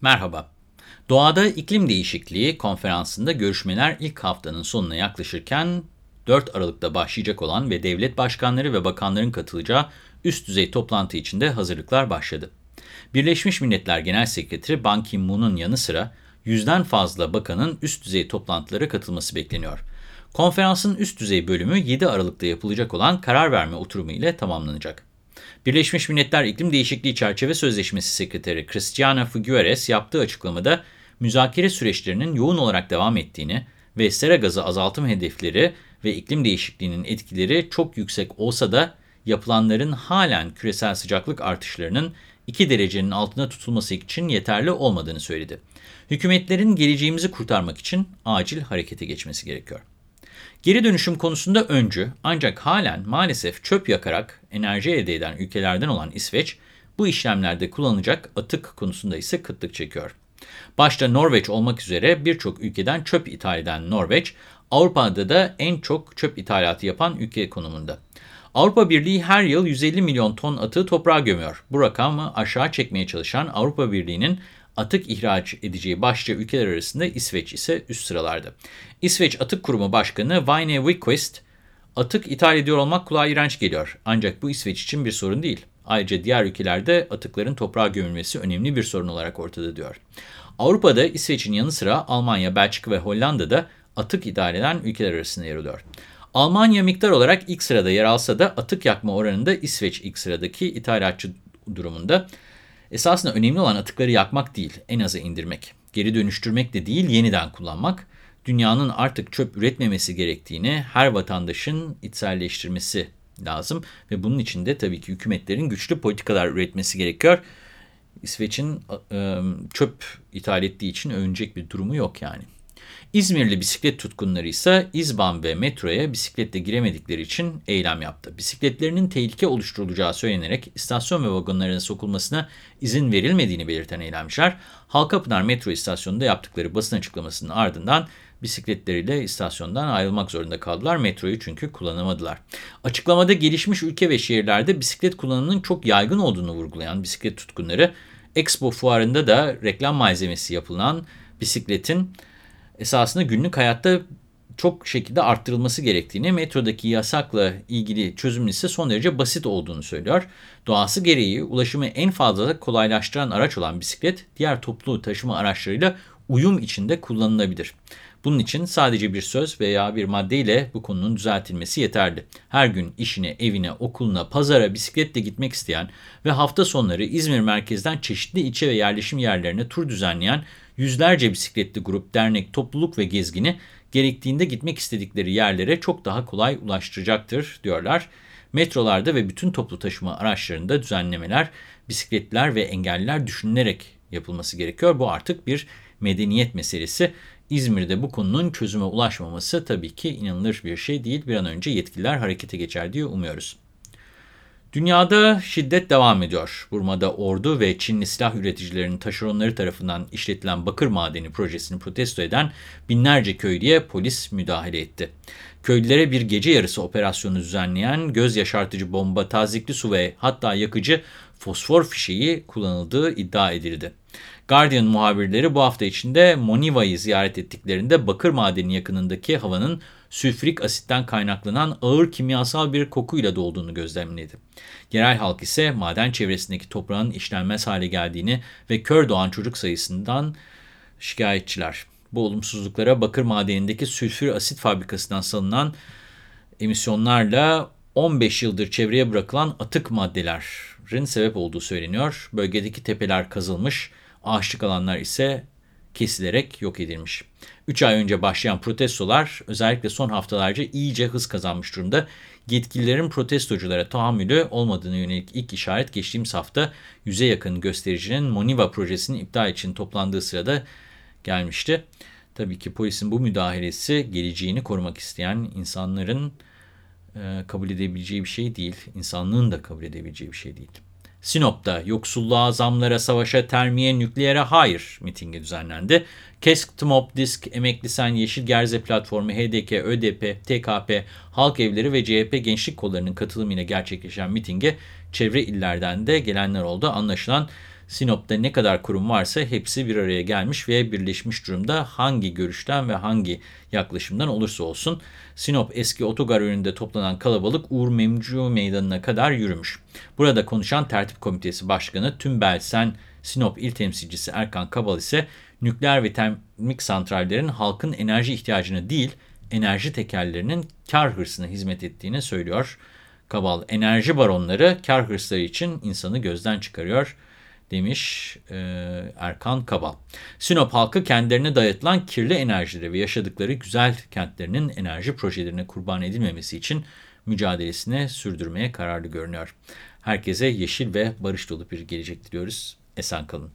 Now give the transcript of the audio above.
Merhaba. Doğada iklim değişikliği konferansında görüşmeler ilk haftanın sonuna yaklaşırken 4 Aralık'ta başlayacak olan ve devlet başkanları ve bakanların katılacağı üst düzey toplantı içinde hazırlıklar başladı. Birleşmiş Milletler Genel Sekreteri Ban Ki-moon'un yanı sıra yüzden fazla bakanın üst düzey toplantılara katılması bekleniyor. Konferansın üst düzey bölümü 7 Aralık'ta yapılacak olan karar verme oturumu ile tamamlanacak. Birleşmiş Milletler İklim Değişikliği Çerçeve Sözleşmesi Sekreteri Christiana Figueres yaptığı açıklamada müzakere süreçlerinin yoğun olarak devam ettiğini ve sera gazı azaltım hedefleri ve iklim değişikliğinin etkileri çok yüksek olsa da yapılanların halen küresel sıcaklık artışlarının 2 derecenin altında tutulması için yeterli olmadığını söyledi. Hükümetlerin geleceğimizi kurtarmak için acil harekete geçmesi gerekiyor. Geri dönüşüm konusunda öncü ancak halen maalesef çöp yakarak enerji elde eden ülkelerden olan İsveç, bu işlemlerde kullanılacak atık konusunda ise kıtlık çekiyor. Başta Norveç olmak üzere birçok ülkeden çöp ithal eden Norveç, Avrupa'da da en çok çöp ithalatı yapan ülke konumunda. Avrupa Birliği her yıl 150 milyon ton atığı toprağa gömüyor. Bu rakamı aşağı çekmeye çalışan Avrupa Birliği'nin atık ihraç edeceği başlıca ülkeler arasında İsveç ise üst sıralarda. İsveç Atık Kurumu Başkanı Vine Wikquist, atık ithal ediyor olmak kulağa iğrenç geliyor. Ancak bu İsveç için bir sorun değil. Ayrıca diğer ülkelerde atıkların toprağa gömülmesi önemli bir sorun olarak ortada diyor. Avrupa'da İsveç'in yanı sıra Almanya, Belçika ve Hollanda'da atık ithal eden ülkeler arasında yer alıyor. Almanya miktar olarak ilk sırada yer alsa da atık yakma oranında İsveç ilk sıradaki ithalatçı durumunda. Esasında önemli olan atıkları yakmak değil, en aza indirmek. Geri dönüştürmek de değil, yeniden kullanmak. Dünyanın artık çöp üretmemesi gerektiğini her vatandaşın içselleştirmesi lazım. Ve bunun için de tabii ki hükümetlerin güçlü politikalar üretmesi gerekiyor. İsveç'in çöp ithal ettiği için övünecek bir durumu yok yani. İzmirli bisiklet tutkunları ise İzban ve metroya bisikletle giremedikleri için eylem yaptı. Bisikletlerinin tehlike oluşturulacağı söylenerek istasyon ve vagonlarına sokulmasına izin verilmediğini belirten eylemciler, Halkapınar metro istasyonunda yaptıkları basın açıklamasının ardından bisikletleriyle istasyondan ayrılmak zorunda kaldılar. Metroyu çünkü kullanamadılar. Açıklamada gelişmiş ülke ve şehirlerde bisiklet kullanımının çok yaygın olduğunu vurgulayan bisiklet tutkunları, Expo fuarında da reklam malzemesi yapılan bisikletin esasında günlük hayatta çok şekilde arttırılması gerektiğini, metrodaki yasakla ilgili çözümün ise son derece basit olduğunu söylüyor. Doğası gereği ulaşımı en fazla kolaylaştıran araç olan bisiklet, diğer toplu taşıma araçlarıyla uyum içinde kullanılabilir. Bunun için sadece bir söz veya bir maddeyle bu konunun düzeltilmesi yeterli. Her gün işine, evine, okuluna, pazara bisikletle gitmek isteyen ve hafta sonları İzmir merkezden çeşitli ilçe ve yerleşim yerlerine tur düzenleyen yüzlerce bisikletli grup, dernek, topluluk ve gezgini gerektiğinde gitmek istedikleri yerlere çok daha kolay ulaştıracaktır diyorlar. Metrolarda ve bütün toplu taşıma araçlarında düzenlemeler, bisikletler ve engelliler düşünülerek yapılması gerekiyor. Bu artık bir medeniyet meselesi. İzmir'de bu konunun çözüme ulaşmaması tabii ki inanılır bir şey değil. Bir an önce yetkililer harekete geçer diye umuyoruz. Dünyada şiddet devam ediyor. Burma'da ordu ve Çinli silah üreticilerinin taşeronları tarafından işletilen bakır madeni projesini protesto eden binlerce köylüye polis müdahale etti. Köylülere bir gece yarısı operasyonu düzenleyen göz yaşartıcı bomba, tazikli su ve hatta yakıcı fosfor fişeği kullanıldığı iddia edildi. Guardian muhabirleri bu hafta içinde Moniva'yı ziyaret ettiklerinde bakır madeni yakınındaki havanın sülfürik asitten kaynaklanan ağır kimyasal bir kokuyla dolduğunu gözlemledi. Yerel halk ise maden çevresindeki toprağın işlenmez hale geldiğini ve kör doğan çocuk sayısından şikayetçiler. Bu olumsuzluklara bakır madenindeki sülfür asit fabrikasından salınan emisyonlarla 15 yıldır çevreye bırakılan atık maddelerin sebep olduğu söyleniyor. Bölgedeki tepeler kazılmış, ağaçlık alanlar ise kesilerek yok edilmiş. 3 ay önce başlayan protestolar özellikle son haftalarca iyice hız kazanmış durumda. Yetkililerin protestoculara tahammülü olmadığını yönelik ilk işaret geçtiğimiz hafta yüze yakın göstericinin Moniva projesinin iptal için toplandığı sırada gelmişti. Tabii ki polisin bu müdahalesi geleceğini korumak isteyen insanların e, kabul edebileceği bir şey değil. İnsanlığın da kabul edebileceği bir şey değil. Sinop'ta yoksulluğa, zamlara, savaşa, termiye, nükleere hayır mitingi düzenlendi. KESK, TMOP, DISK, Emekli Sen, Yeşil Gerze Platformu, HDK, ÖDP, TKP, Halk Evleri ve CHP gençlik kollarının katılımıyla gerçekleşen mitinge çevre illerden de gelenler oldu. Anlaşılan Sinop'ta ne kadar kurum varsa hepsi bir araya gelmiş ve birleşmiş durumda hangi görüşten ve hangi yaklaşımdan olursa olsun. Sinop eski otogar önünde toplanan kalabalık Uğur Memcu Meydanı'na kadar yürümüş. Burada konuşan Tertip Komitesi Başkanı Tümbelsen Sinop İl Temsilcisi Erkan Kabal ise nükleer ve termik santrallerin halkın enerji ihtiyacını değil, enerji tekellerinin kar hırsına hizmet ettiğini söylüyor. Kabal, enerji baronları kar hırsları için insanı gözden çıkarıyor demiş e, Erkan Kabal. Sinop halkı kendilerine dayatılan kirli enerjileri ve yaşadıkları güzel kentlerinin enerji projelerine kurban edilmemesi için mücadelesini sürdürmeye kararlı görünüyor. Herkese yeşil ve barış dolu bir gelecek diliyoruz. Esen kalın.